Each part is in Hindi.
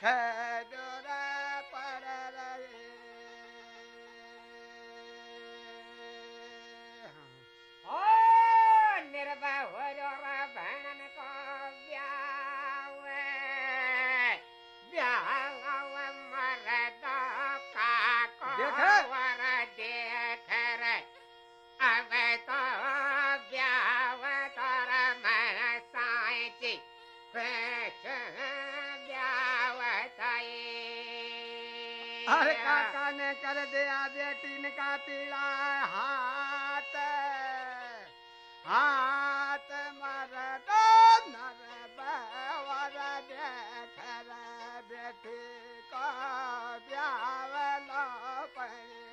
खजोर त मथावल पजड़ो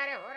रे होर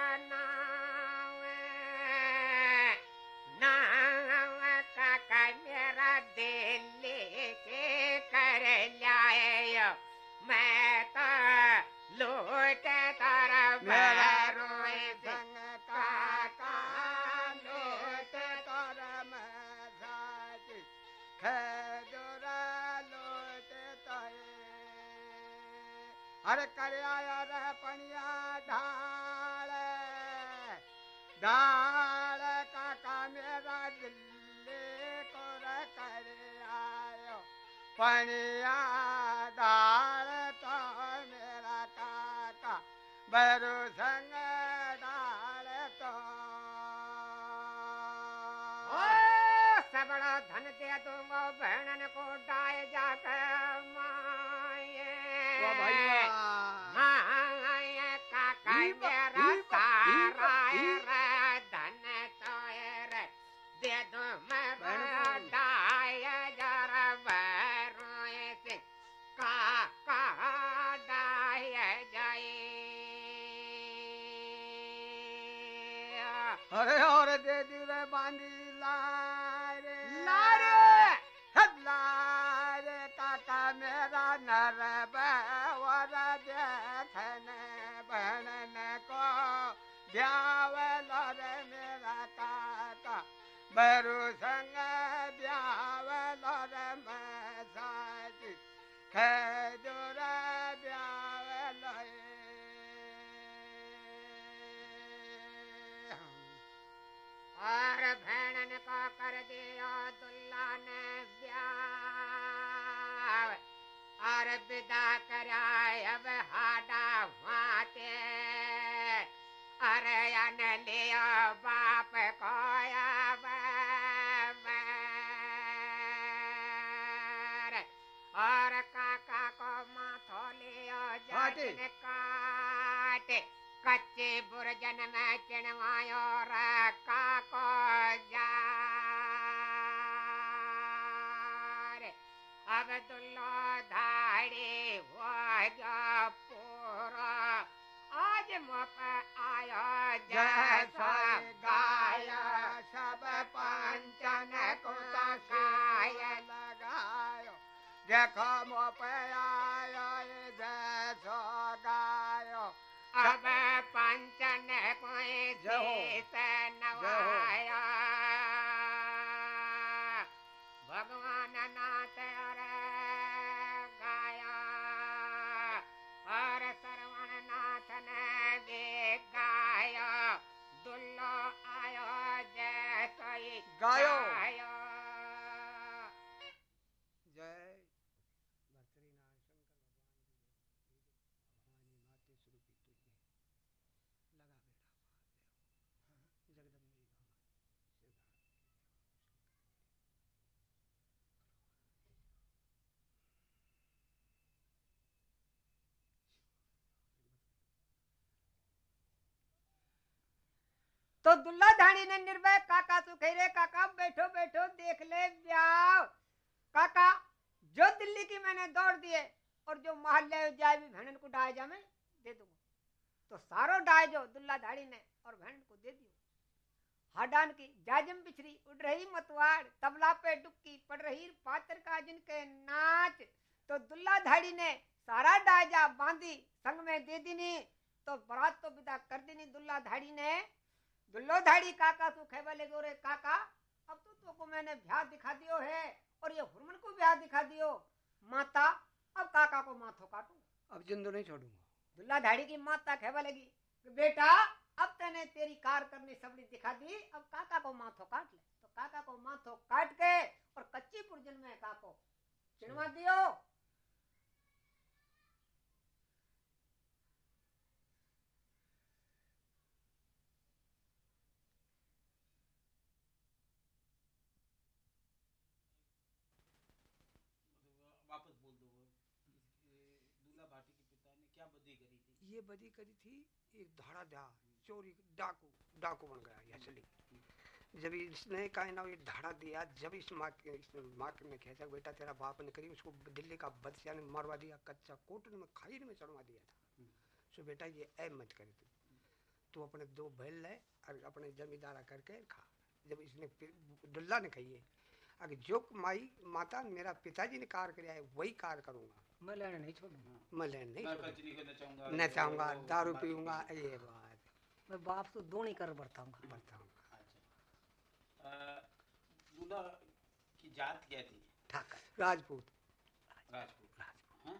मैं तो लूट तारा मेरा रोए संग काका लोट खजूरा अरे कर आया रह पनिया ढाल। ढाल काका मेरा दिल्ली को कर पनिया ढाल तो मेरा काका बरु संग ढाल तो सबड़ा धन दे दूँगा बहनन को डाय जाकर माए वाह भाई काका मेरा बरु संग ब्याव लर मसाजी खजूर ब्याव लय और भैणन को कर दियो दुल्ला ने ब्याह और विदा कराय अब हाडा वाते अरे अन लियो कच्चे बुरजन में चिणवायो रखा को जार अब दुल्लो धाड़ी हो जा पूरा। आज मुप आयो जैसा गाया। सब पंचन को गाय गाय लगायो। देखो मो आयो। कंचन कुंश नवाया। भगवान नाथ और गाया। और श्रवण नाथ ने गाया। दुल्लो आयो जय कोई गायो। तो दुल्ला धानी ने निर्भय काका तू कह रे काका बैठो बैठो, देख ले ब्याह काका, जो दिल्ली की मैंने दौड़ दिए और जो मोहल्ले जाए भी बहन को डाय जा मैं दे दूँगा। तो सारो डाय जो दुल्ला धाड़ी ने और बहन को दे दियो। हाडान की जाजम बिछरी उड़ रही मतवाड़, तबला पे डुक्की पड़ रही पात्र का जिनके नाच। तो दुल्ला धाड़ी ने सारा डायजा बांधी, संग में दे दीनी तो बरात तो विदा कर दीनी दुल्ला धाड़ी ने। दुल्लो धाड़ी काका तू खेबा ले गोरे काका। अब तो तो को मैंने ब्याह दिखा दियो है और ये हुरमन को ब्याह दिखा दियो। माता अब काका को माथो काटू। अब जिंदो नहीं छोड़ूँगा। दुल्ला धाड़ी की माता खेबा लगी कि बेटा अब तेने तेरी कार करनी सबड़ी दिखा दी अब काका को माथो काट ले। तो काका को माथो काट के और कच्ची पुरजन में काको चिनवा दियो वापस बोल दो वो इसके दूल्हा भाटी के पिता ने क्या बदी करी थी ये बदी करी थी, एक धाड़ा दा, चोरी, डाकू डाकू बन गया ये असली जब इसने कहा ना ये धाड़ा दिया, जब इस माँ के, इस माँ के ने खेचा बेटा, तेरा बाप ने करी, उसको दिल्ली का बदशाह ने मरवा दिया, कच्चा कोटन में खाईर में चढ़वा दिया था। सो बेटा, ये ऐ मत करे तू। तू अपने दो बैल ले, और अपने जमींदारा करके खा। जब इसने दुल्ला ने कही है, अगर जो माई, माता मेरा पिताजी ने कार किया है, वही कार करूँगा। मैं लेना नहीं छोड़ूँगा मैं नहीं नचाऊँगा दारू पीऊँगा ये बात मैं बाप से दो नहीं कर बरताऊँगा अच्छा दूल्हा की जात क्या थी ठाकर राजपूत राजपूत राजपूत हाँ?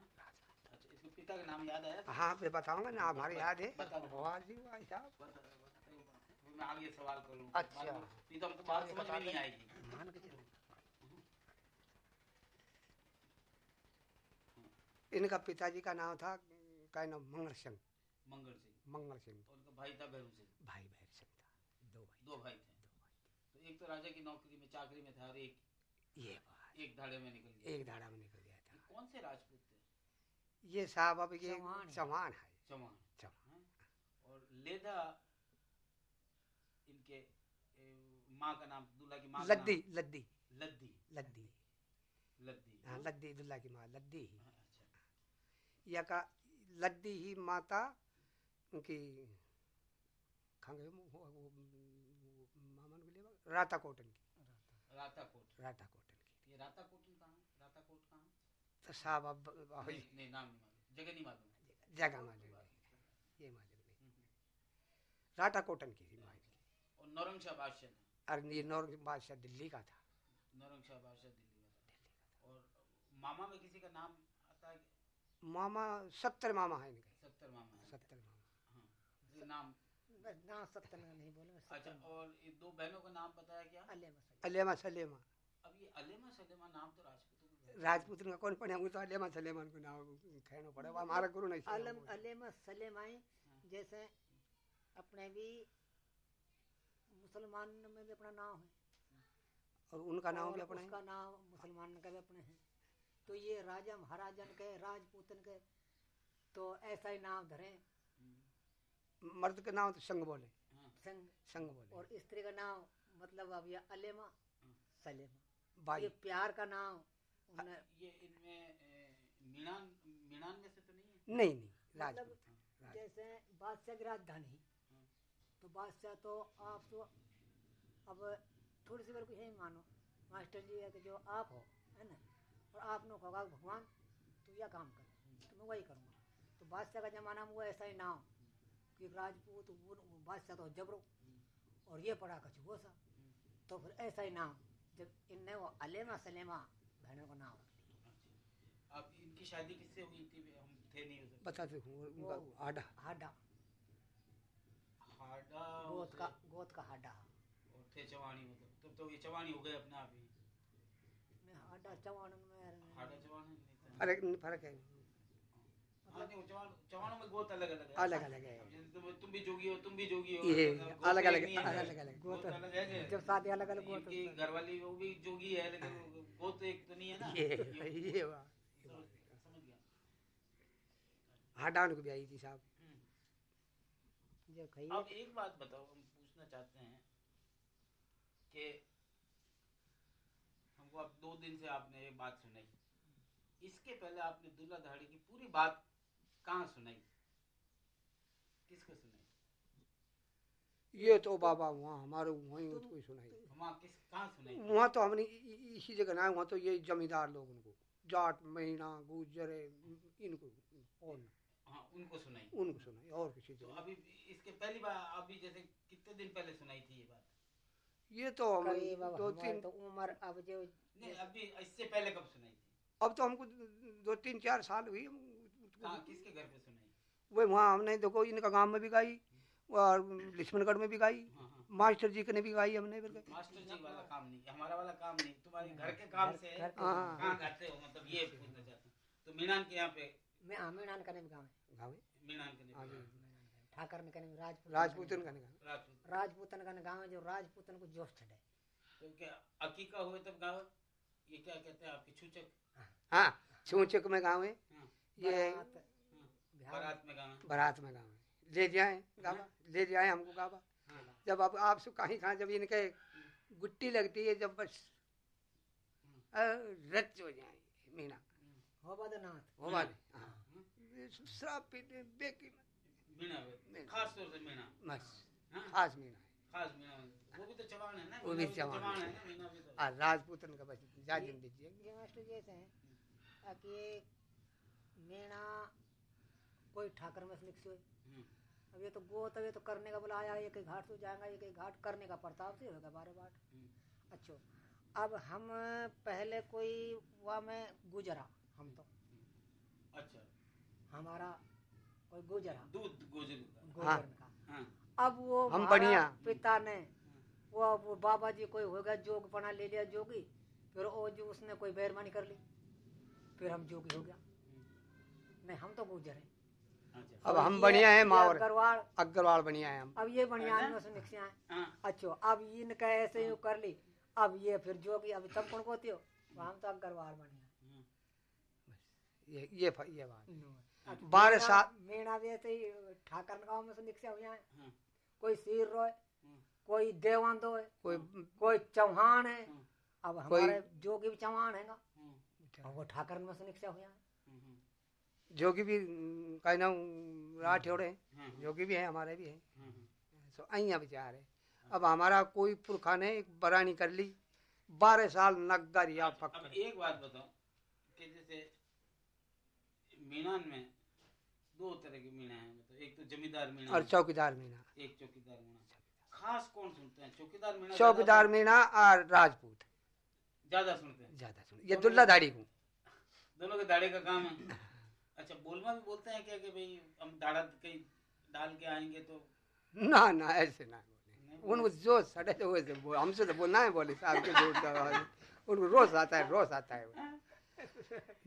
अच्छा इसके पिता का नाम याद आया हाँ मैं बताऊँगा ना हमारे याद है। मैं आगे सवाल करूँ अच्छा। नहीं तो हमको बात समझ में नहीं आएगी मान के चलो इनका पिताजी का नाम था का नाम? मंगल सिंह। मंगल सिंह। मंगल सिंह। और उनका भाई था भैरू सिंह। भाई भैर सिंह था। दो भाई। दो भाई थे। तो एक तो राजा की नौकरी में चाकरी में था और एक ये बात। एक धाड़े में निकल गया। एक धाड़ा में निकल गया ये था कौन से राजपूत थे? ये साहब अब ये चौहान है। चौहान चौहान। हाँ? और लेदा इनके माँ का नाम दूल्हा की माँ लद्दी लद्दी। लद्दी। लद्दी। लद्दी। हाँ लद्दी दुल्ला की माँ लद्दी। ही। हाँ, अच्छा या का लद्दी ही माता उनकी खंगे मामन के लिए राता कोटन की। राता कोट। राता कोटन की। ये राता कोट कहाँ राता कोट कहाँ तो साहब अब नहीं, नहीं नाम नहीं मालूम। जगह नहीं मालूम। जगह मालूम नहीं। ये मालूम नहीं। राटा कोटन की थी और नौरंग शाह बादशाह और ये नौर बादशाह दिल्ली का था। नौरंग शाह बादशाह दिल्ली का था। और मामा में किसी का नाम आता है? मामा सत्तर मामा है इनके। सत्तर मामा है। सत्तर मामा। हाँ ये नाम? सत्तर में नहीं बोले अच्छा और ये दो बहनों का नाम बताया क्या? अल्ले मसले अलेमा सलेमा। अब ये अलेमा सलेमा नाम तो राजपूतों राजपूत का कौन पढ़े? तो अलेमा सलेमान को नाम कहना पड़े। हमारा गुरु नहीं अलम अलेमा सलेमाई जैसे अपने भी मुसलमान में भी अपना नाम है। और उनका नाम भी अपना उसका नाम मुसलमान का भी अपने हैं। तो ये राजा महाराजन के राजपूतन के तो ऐसा ही नाम धरे। मर्द का नाम तो संग बोले। हाँ। संग। संग बोले। और स्त्री का नाम मतलब अब ये अलेमा। सलेमा। बाई। ये प्यार का नाम उन्हें ये इनमें मीणान मीणान में से तो नहीं है? नहीं नहीं मतलब। जैसे बादशाह की राजधानी। हाँ। तो बादशाह तो आप तो अब थोड़ी सी बार को यही मानो। मास्टर जी है कि जो आप हो है ना? और आप ने होगा भगवान तू यह काम कर तो मैं वही करूँगा। तो बादशाह का जमाना में वो ऐसा ही नाम कि राजपूत बादशाह तो जबरो और ये पड़ा कछु वो सा तो फिर ऐसा ही नाम जब इनने वो अलेमा सलेमा बहनों का नाम रख अच्छा अब इनकी शादी किससे हुई थी? हम थे नहीं हूँ उनका आडा हाडा। हाडा गोद का गोद का हाडा। और थे चवानी मतलब तब तो ये चवानी हो गए अपने आप ही। मैं हाडा चवाणन में हाडा चवानी अरे फ़र्क है। हाँ अलग अलग है। है। तुम भी जोगी हो तुम भी जोगी हो। ये मतलब अलग अलग अलग अलग। गोत अलग है कि- जब शादी अलग अलग गोत इनकी घरवाली वो भी जोगी है लेकिन गोत एक तो नहीं है ना। ये ये हाडा उनको भी आई थी साहब। कही अब एक बात बताओ हम पूछना पूछना चाहते हैं कि हमको अब दो दिन से आपने ये बात सुनाई। इसके पहले आपने दुल्ला धाड़ी की पूरी बात कहाँ सुनाई? किसको सुनाई? ये तो बाबा वहाँ हमारे वहीं उसको ही सुनाई। वहाँ किस कहाँ सुनाई? वहाँ तो हमने इसी जगह ना वहाँ तो ये जमींदार लोग उनको जाट महीना गुजरे इनको और हाँ उनको सुनाई। उनको सुनाई और किसी तो को अभी इसके पहली बार अभी जैसे कितने दिन पहले सुनाई थी ये बात? ये तो हम दो तीन तो उम्र अब जो नहीं अभी इससे पहले कब सुनाई? अब तो हमको दो तीन चार साल हुई हम किसके घर पे सुनाई? वो वहाँ हमने देखो इनका गाँव में भी गाई और लक्ष्मणगढ़ में भी गाई हाँ हाँ। मास्टर जी के ने भी गाई हमने। फिर मास्टर जी वाला काम नहीं हमारा वाला काम नहीं तुम्हारे घर के काम से घर के हाँ। कहाँ गाते हो? मतलब ये पूछना चाहता हूँ। तो मीनान के यहाँ पे मैं आमीनान का गाँव है गाँव मीनान के हाँ ठाकर ने राजपूत राजपूतन का राजपूतन का गाँव है जो राजपूतन को जोश चढ़े तो क्या अकीका हुए तब गाँव ये क्या कहते हैं आपकी छूचक? हाँ छूचक में गाँव है। हाँ, ये बारात, हाँ, बारात में गाँव बारात में गाँव है। ले जाए गावा ले जाए हमको गावा हाँ, जब आप आपसे कहीं कहाँ जब इनके गुट्टी लगती है जब बस रच हो जाए मीना। हो। हो हाँ हाँ, ये शराब पीते बेकी। खास तौर से मीणा बस। हाँ, खास मीना है। वो भी तो चवान है ना वो भी तो चवान है। है ना मीणा भी तो। और राजपूतन का बस जाजिम दीजिए। ये मास्टर जी ऐसे हैं ताकि ये मेणा कोई ठाकर में लिख सोए हम्म, अब ये तो गो तब ये तो करने का बुलाया एक एक घाट से जाएगा एक एक घाट करने का प्रताप से होगा बारह बाट हम्म, अच्छो अब हम पहले कोई वहाँ में गुजरा हम तो। अच्छा। हमारा कोई गुजरा। दूध गोजरू का। गुजरन का। हाँ। अब वो हम बढ़िया। पिता ने वो वो बाबा जी कोई होगा जोग बना ले लिया जोगी फिर वो जो उसने कोई बैरमानी कर ली फिर हम जोगी हो गया। नहीं हम तो गुजर हैं। अच्छा। अब हम बढ़िया हैं मावर अग्रवाल। अग्रवाल बढ़िया है हम। अब ये बढ़िया अच्छा? निकसे आए। हाँ। अब इनका ऐसे ही कर ली अब ये फिर जोगी अभी तब कौन कोती हो? हम तो अग्रवाल बढ़िया हाँ, ये ये ये बात। बारह साल- मीणा भी ऐसे ही ठाकर गाँव में से निकसे हुए हैं हाँ, कोई सिर रोय हाँ, कोई देवांदो है कोई कोई चौहान है। हाँ, अब हमारे जोगी भी चौहान है ना हाँ, अब वो ठाकर में से निकसे हुए हैं। हाँ, जोगी भी का नाम राठौड़ है। हाँ, जोगी भी है हमारे भी है। हाँ, हाँ, सो अइया विचार है। अब हमारा कोई पुरखा ने एक बरानी कर ली बारह साल नगर या अब एक बात बताओ कि जैसे मीनान में दो तरह के मीणा है। एक तो जमींदार मीणा और चौकीदार मीना एक चौकीदार मीणा खास कौन सुनते हैं? चौकीदार मीणा चौकीदार मीना और राजपूत। ज़्यादा सुनते हैं? ज़्यादा सुन ये दुल्ला दाढ़ी को दोनों के दाढ़े का काम है। अच्छा बोलमा भी बोलते हैं क्या कि भाई हम दाढ़ा कहीं डाल के आएँगे तो? ना ना ऐसे ना उनको जो सड़े तो वैसे बोल हमसे तो बोलना है बोले साहब के ज़ोर का उनको रोज आता है रोज आता है।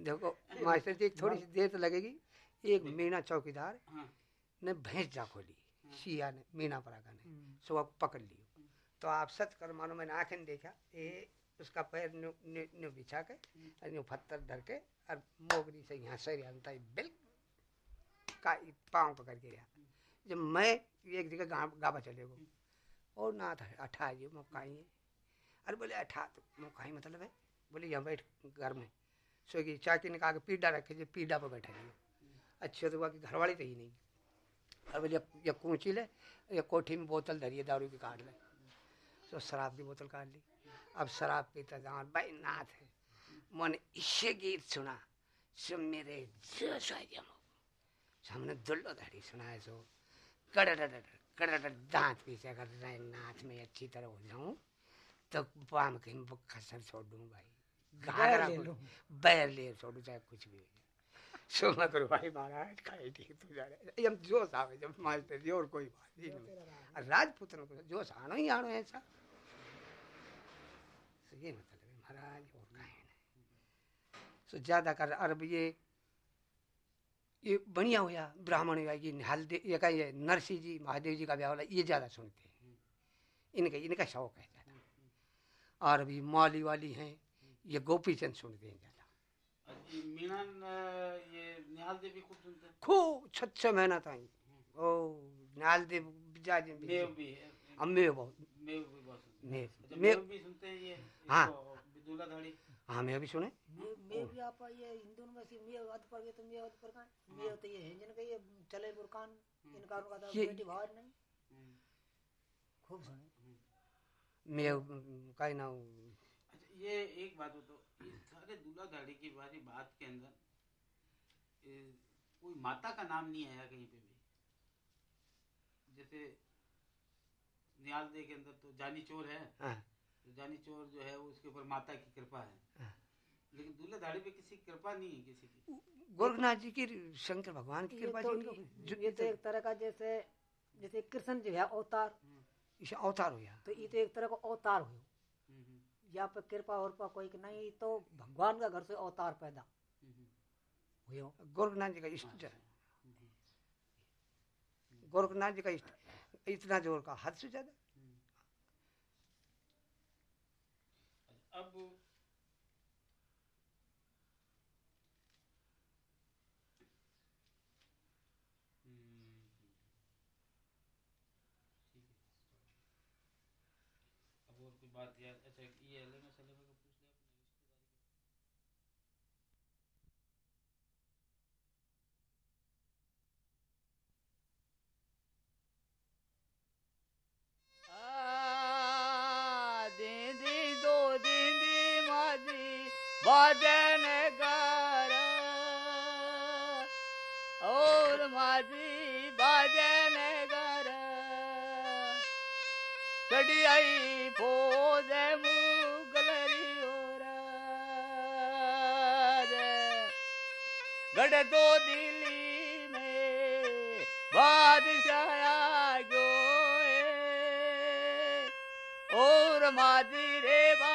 देखो मास्टर जी थोड़ी सी देर तो लगेगी। एक मीना चौकीदार। हाँ। ने भैंस जा खोली सिया ने मीना परागा ने सो अब पकड़ लियो तो आप सच कर मानो मैंने आँखें देखा ये उसका पैर न्यू बिछा के और न्यू पत्थर धर के और मोगरी से यहाँ से अंता बिल का पाँव पकड़ के गया जब मैं एक जगह गा, गाबा चले गो और ना था अठा जी मौकाई है। अरे बोले अठा तो मौकाई मतलब है? बोले यहाँ बैठ घर में। सो की चाकी ने कहा कि पीडा रखे जो पीडा पर बैठा लियो अच्छे तो हुआ कि घरवाली तो ही नहीं। बोले ये कूची ले ये कोठी में बोतल धरी है दारू की काट ले। तो शराब की बोतल काट ली। अब शराब पीता जहाँ भाई नाथ है। मैंने इससे गीत सुना सो मेरे जोश आ गया मुँह। सो हमने दुल्लो धड़ी सुनाए सो कड़ड़ कड़ड़ दांत पीछे कर रहे नाथ में अच्छी तरह हो जाऊँ तो पाम के खसर छोड़ दूँ भाई। घाघरा। बैर ले छोड़ू चाहे कुछ भी भाई महाराज खाए ठीक तू जा रहे। हम जोश आवे जब मारते जी और कोई बात ही नहीं। राजपुत्र को जोश आनो ही आनो ऐसा। सो ये मतलब है महाराज और कहे सो ज़्यादा कर अरब ये ये बढ़िया हुआ ब्राह्मण हुआ ये का ये नरसिंह जी महादेव जी का ब्याह वाला ये ज़्यादा सुनते हैं। इनका इनका शौक है ज़्यादा। और अभी मौली वाली हैं ये गोपी चंद सुनते हैं अच्छा, ये मीनान ये निहाल देवी खूब सुनते हैं खूब छह छह महीना था ओ नाल देव जाजिम भी भी है अब मैं बहुत मेव भी बहुत सुनते अच्छा, मेव भी सुनते हैं ये हाँ। दूल्हा धाड़ी हाँ मैं भी सुने मैं मैं भी आप ये हिंदू में से मैं अद पर गए तो मैं अद पर का मैं तो ये हिंजन का ये चले बुरकान इनका उनका ये- बेटी बाहर नहीं। खूब सुने मैं कहीं ना अच्छा ये एक बात बताओ इस सारे दूल्हा धाड़ी की बारी बात के अंदर ए, कोई माता का नाम नहीं आया कहीं पे भी? जैसे नियाल दे के अंदर तो जानी चोर है हाँ, तो जानी चोर जो है वो उसके ऊपर माता की कृपा है। हाँ। लेकिन दूल्हा धाड़ी पे किसी की कृपा नहीं है किसी की। गोरखनाथ जी की शंकर भगवान की कृपा तो जी ये तो एक तरह का जैसे जैसे कृष्ण जो है अवतार। अवतार हो गया। तो ये तो एक तरह का अवतार हुआ हम्म, हम्म, या पे कृपा और कोई नहीं तो भगवान का घर से अवतार पैदा। गोरखनाथ जी का इष्ट है गोरखनाथ जी का इष्ट इतना ज़ोर का हद से ज़्यादा हम्म। अब भजन कर। और मादी भजन कर। कड़ियाई फौज मुगलरी गढ़ दो दिल्ली में बादशाह गो और मादी रे बादशाह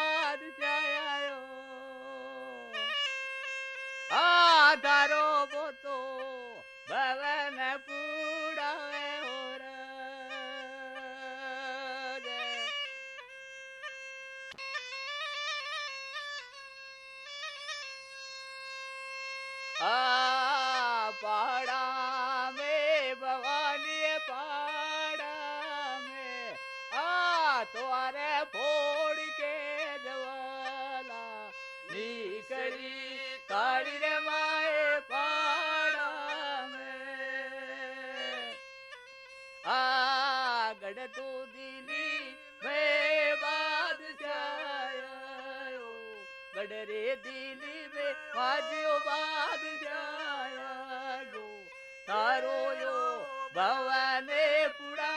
हे दिल में वाजियो बाद जायो। तारो यो भवा पुरा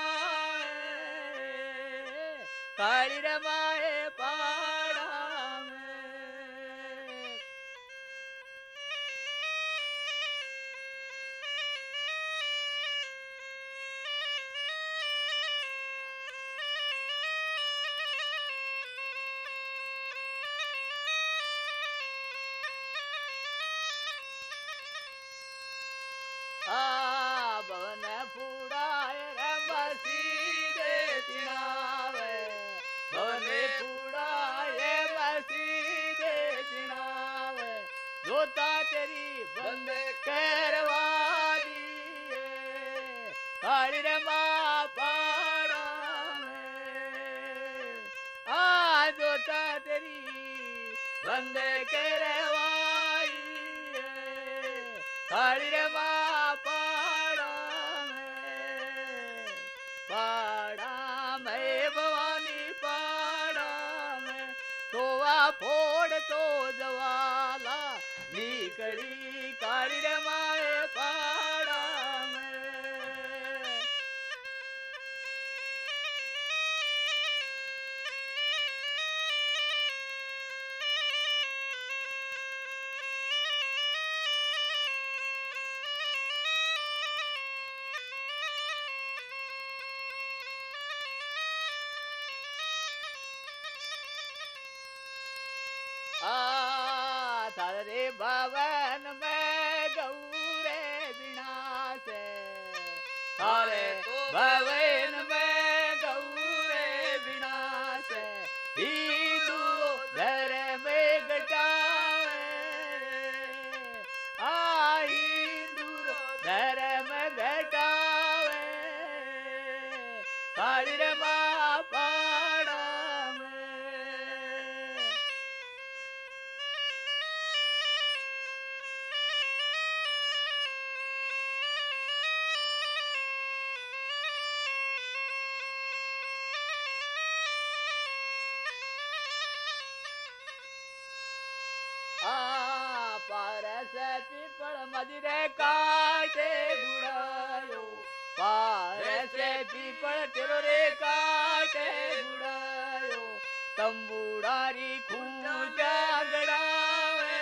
सति मदिरे काटे बुढ़ायो। पार से पीपल तिरुरे काटे बुढ़ायो। तंबूड़ारी खूटा गड़ावे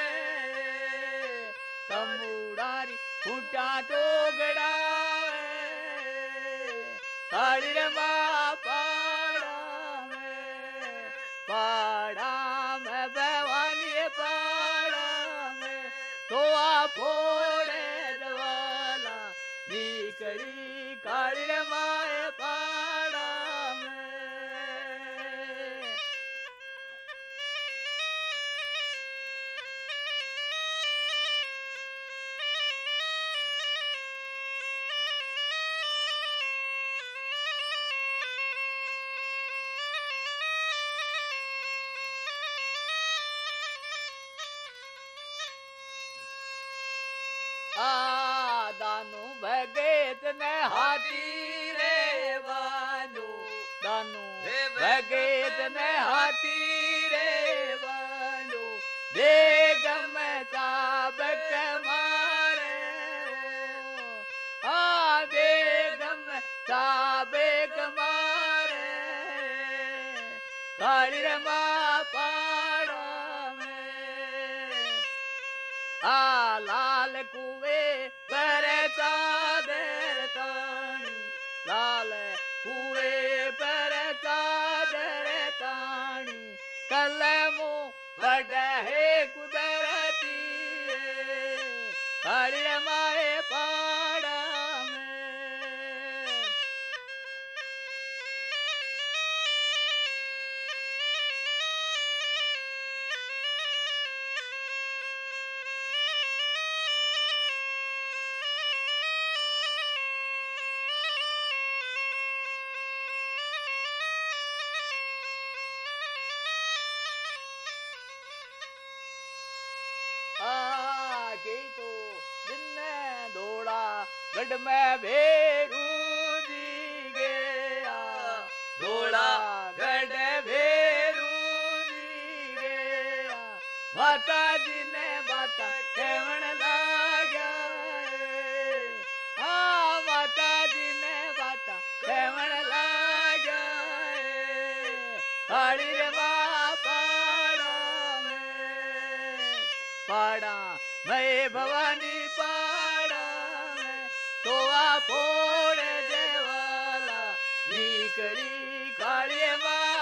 तंबूड़ारी खूटा तो गड़ावे ताड़ी में हाथी रे बानो। बेगम ताब मारे। हाँ बेगम ताब कमारे काली रमा पाड़ा में। आ लाल कुए पर सा तानी। लु भरता दरतानि कलो वडहे कुदरती हरिमा मैं भेरू जी गया डोला गढ़ भेरू जी गया माता जी ने बात कहण કરી કાળીમાં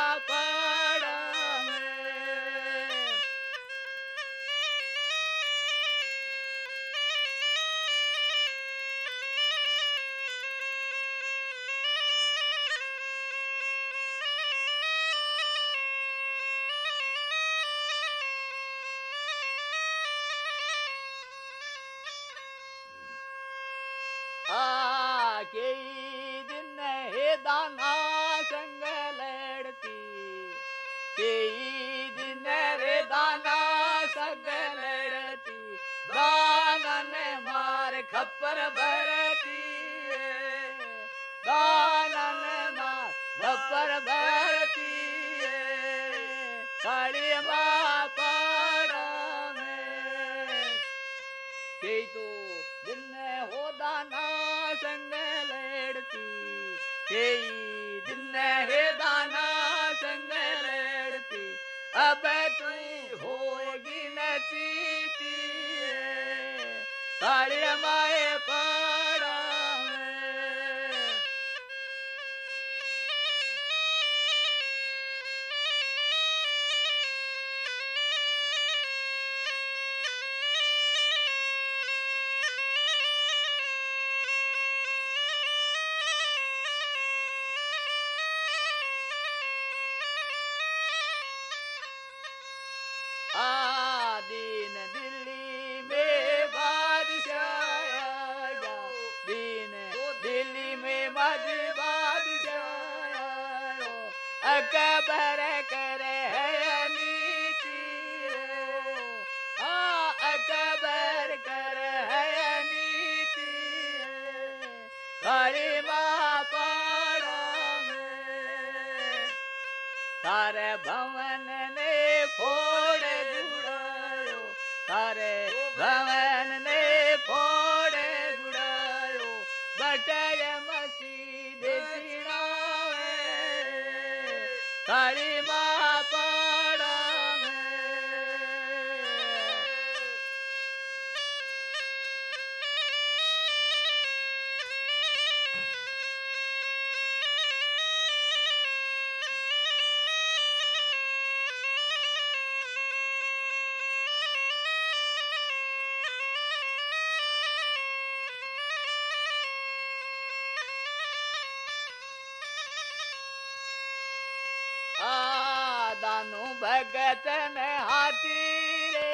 भगत मे हाीरे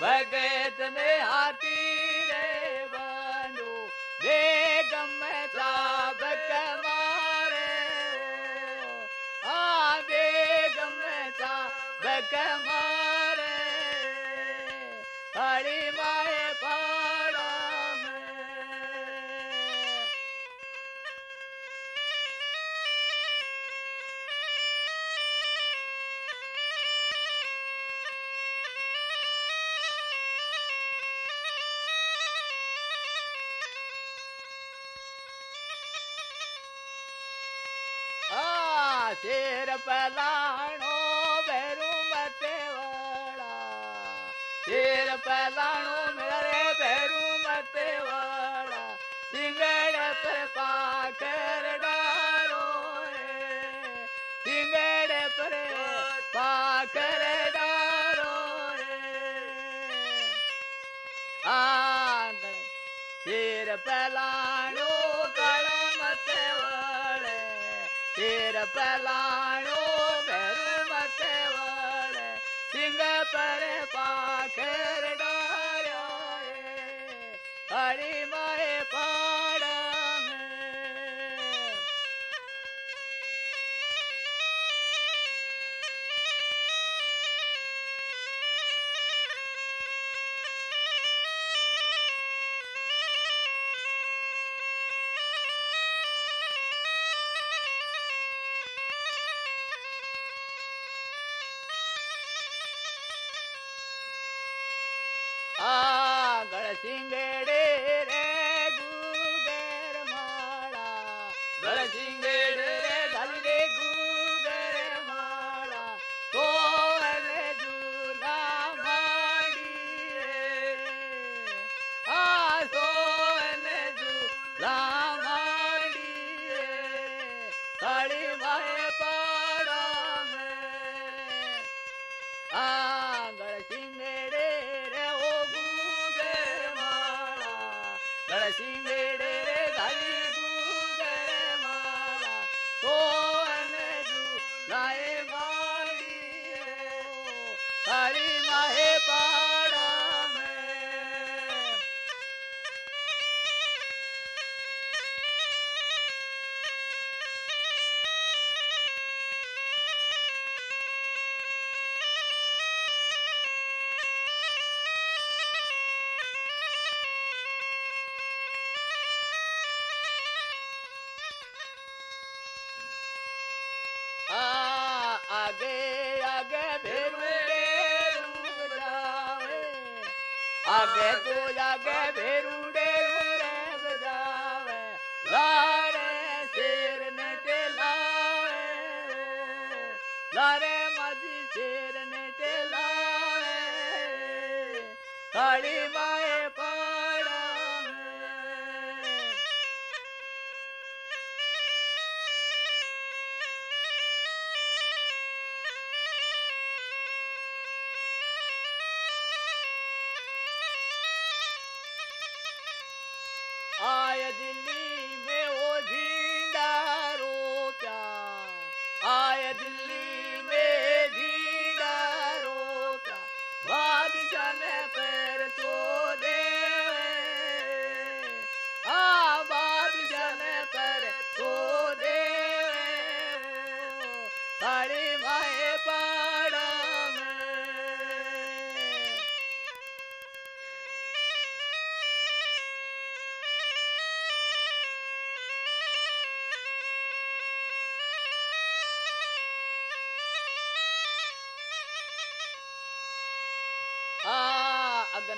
भगत मे हा रेग मे चा बकमाे बेगम बकमा ಪಲಾಣೋ ಬೆರು ಮತ್ತೇವಳ ಏರ ಪಲಾಣೋ ಮಿಳರೆ ಬೆರು ಮತ್ತೇವಳ ತಿಂಗಳತ ಪಾಕರ ಡಾರೋ ತಿಂಗಡ ಪರೆ ಪಾಕರ ಡಾರೋ ಆಂದ್ರ ಏರ ಪಲಾಣೋ ಕಳ ಮತ್ತೇವಳ தீரப்பலானோ பெருமத்தேவோட சிங்கப்பர பாக்கரடாரே பரிமா ಸಿಂಗೇ हरी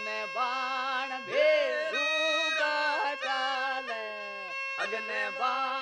अग्नि बाण भेदू का चाल। अग्नि बाण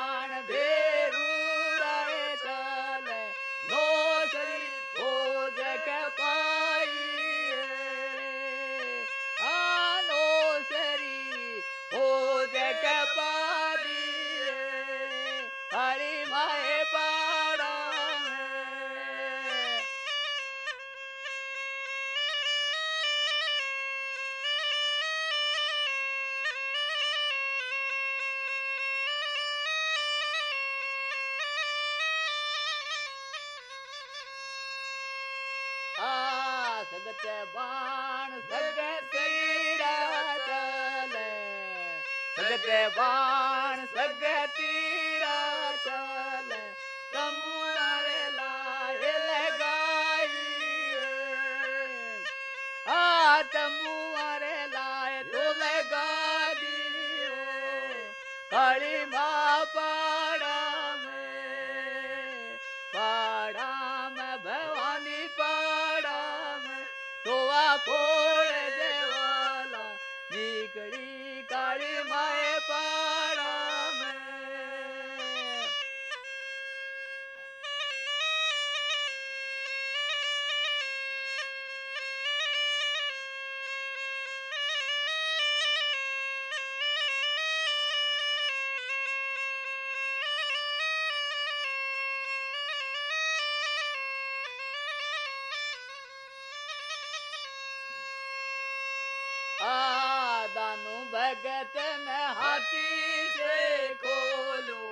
भगत में हाथी से खोलो।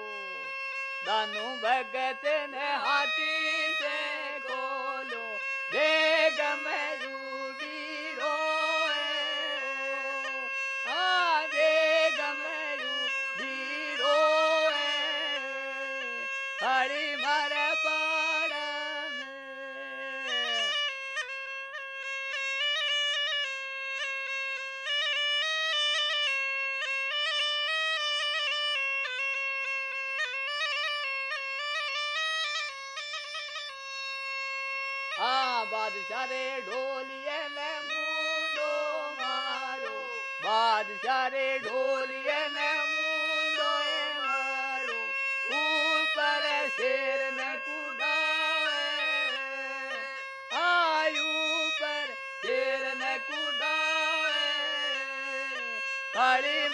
दानू भगत ने हाथी से बादशाह रे ढोलिए में मुंडो मारो। बादशाह रे ढोलिए में मुंडो मारो। ऊपर शेर में कुदाए। आयु ऊपर शेर में कुदाए। खड़ी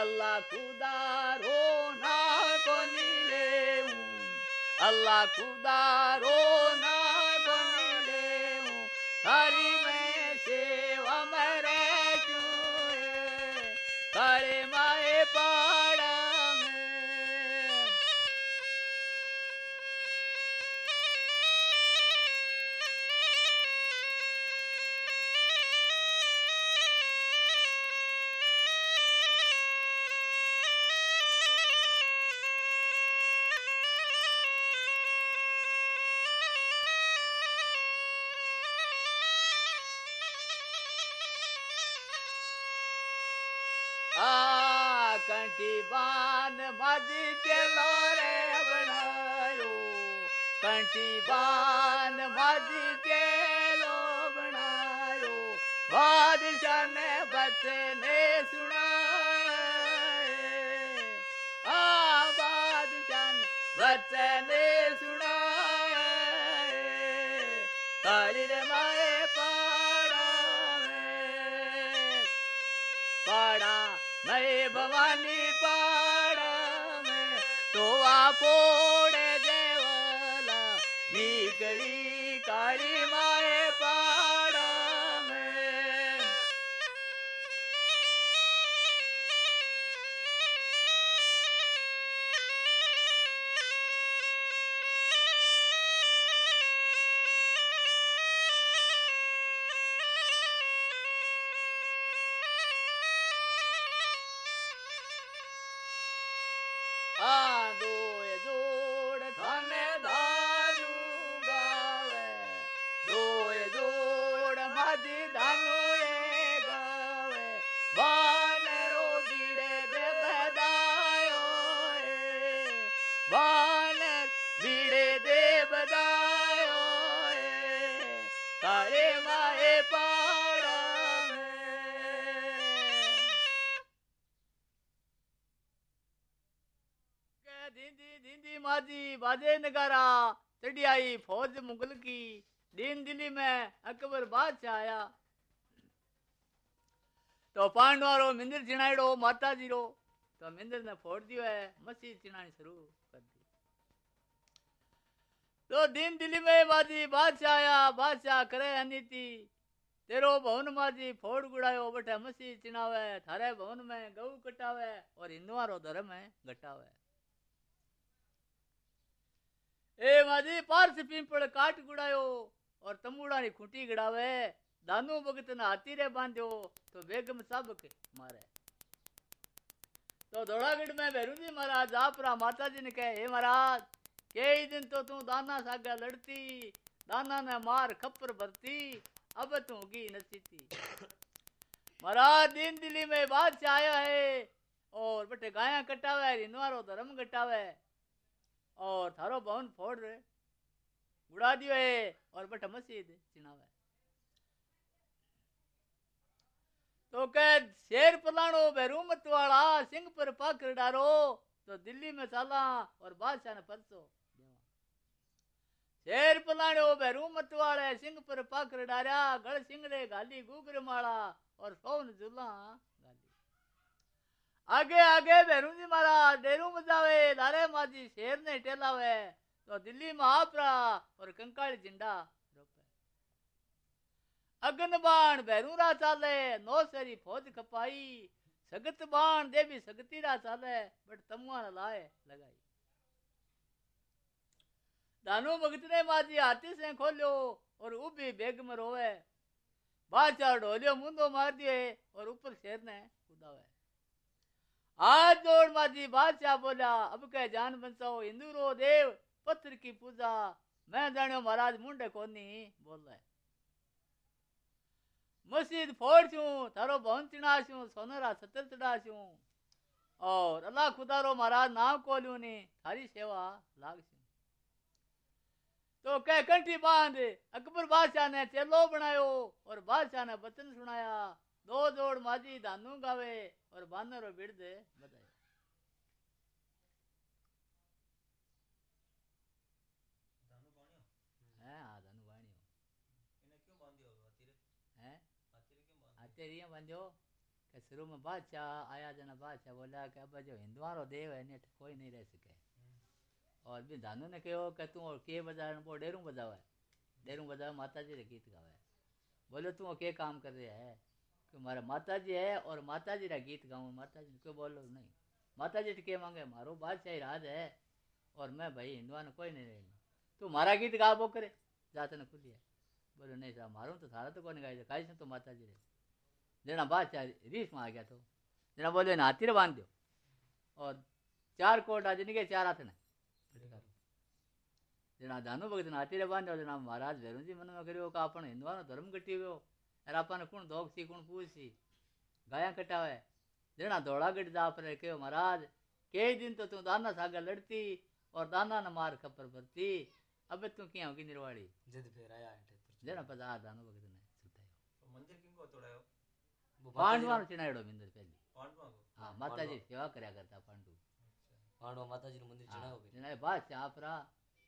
अल्लाह खुदा रोना को नीले अल्लाह खुदा रोना कंठी बान माझी रे बनायो कंठी बान माझी केलो बनायो बादशाह ने बचने सुनाए। आ, बादशाह ने बचने रे माए पाड़ा में पाड़ा मैं भवानी पाड़ा में तो फोड़े देवला निकली आया तो पांडवारो मिंदर चिनाड़ो माता जी रो तो मिंदर ने फोड़ दियो है, मसीह चिनानी शुरू कर दी। तो दीन दिल्ली में बाजी बादशाह बादशाह करे अनिति, तेरो भवन माजी फोड़ गुड़ायो बटे मसीह चिनावे थारे भवन में गऊ कटावे, और हिंदुआ रो धर्म है घटावे। ए माजी पारस पिंपल काट गुड़ायो और तमुड़ा नी खूंटी गड़ावे, दानू भगत ने हाथी रे बांध्यो तो बेगम सबक मारे। तो धोड़ागढ़ में भैरू जी महाराज आपरा माता जी ने कहे, हे महाराज, कई दिन तो तू दाना सागा लड़ती, दाना ने मार खप्पर भरती, अब तू होगी नसीती महाराज दीन दिल्ली में बादशाह आया है, और बटे गाया कटावे, रिनवारो धर्म कटावे, और थारो भवन फोड़ रे। उड़ा दियो है, और बटे मस्जिद चिनावे तो कह, शेर पलाणो बेरूमत वाला सिंह पर पाकर डारो तो दिल्ली में साला, और बादशाह ने परसो शेर पलाणो बेरू मत वाले सिंह पर पाकर डारा, गढ़ रे गाली गुगर माला और सोन जुला आगे आगे भैरू जी महाराज डेरू मजावे लारे माजी शेर ने टेलावे तो दिल्ली में आपरा और कंकाली झंडा अगन बाण बैरूरा चाले, नौ सरी फौज खपाई। सगत बाण देवी सगतीरा चाले, बट तमुआ लाए लगाई। दानू भगत ने माजी हाथी से खोलो और उबी बेग में रोवे बादशाह ढोलियो मुंदो मार दिए और ऊपर शेर ने कूदावे हाथ जोड़ माजी बादशाह बोला, अब कह जान बंसाओ, हिंदू रो देव पत्थर की पूजा। मैं जानियो महाराज मुंडे कोनी, बोल। मस्जिद फोड़ छू थारो भवन छू सोनरा सतर चढ़ा छू और अल्लाह खुदारो महाराज नाम कोलियो ने, थारी सेवा लाग तो कह कंठी बाँध, अकबर बादशाह ने चेलो बनायो, और बादशाह ने वचन सुनाया दो जोड़ माजी दानू गावे, और बानरो बिरद बधाए हैं हाँ दानू बाणियो हैं आचार्य बंजो के शुरू में बादशाह, आया जना बादशाह बोला कि अब जो हिंदुआरो देव है, नेठ कोई नहीं रह सके। और भी धानु ने कहो कि तू और के बजा वो डेरू बजावे डेरू बजावे माता जी रे गीत गावे। बोले, तू के काम कर रहा है? कि मारा माता जी है और माता जी रा गीत गाऊं? माता जी क्यों, बोलो, नहीं। माता जी के मांगे, मारो बादशाही राज है और मैं भाई हिंदुआ ने कोई नहीं रहना तू मारा गीत गा, बो करे, जाते ने खुली है। बोले, नहीं साहब, मारो तो थारा तो कौन गाई काई से तो माता जी रे। जना बादशाह रीस में आ गया तो। जना बोले ना हाथी बाँध दो और चार कोट आज के चार हाथ ने जना दानू भगत ने हाथी बाँध दो जना महाराज भैरू जी मन में करियो का अपन हिंदुआ धर्म कटी गयो। अरे अपन कौन धोक सी कौन पूछ सी? गाया कटावे। जना दौड़ा गट जा पर कहो महाराज कई दिन तो तू दाना सागर लड़ती और दाना न मार खपर भरती। अब तू क्या होगी निर्वाड़ी? जिद फिर आया जना पता दानू भगत ने मंदिर किनको तोड़ायो? પાંડવાનો ચણાડ્યો મિંદર પહેલી હા માતાજી સેવા કર્યા કરતા પાંડુ પાંડવા માતાજીનું મંદિર ચણાવ્યું ચણાય બા ચાપરા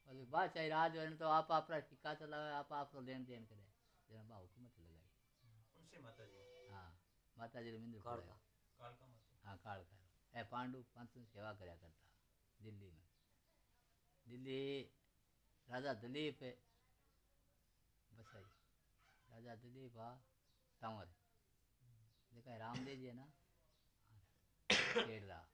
પછી બા ચાઈ રાજ હોય ને તો આપ આપરા સિક્કા ચલાવે આપ આપરો લેન દેન કરે જેને બા હુકમત લગાવી હા માતાજીનું મંદિર ખોલ્યું હા કાળકા એ પાંડુ પાંચસો સેવા કર્યા કરતા દિલ્હીમાં દિલ્હી રાજા દિલીપ બસાઈ રાજા દિલીપ હા તંવર जेका रामदेव जी है ना। खेड़ रहा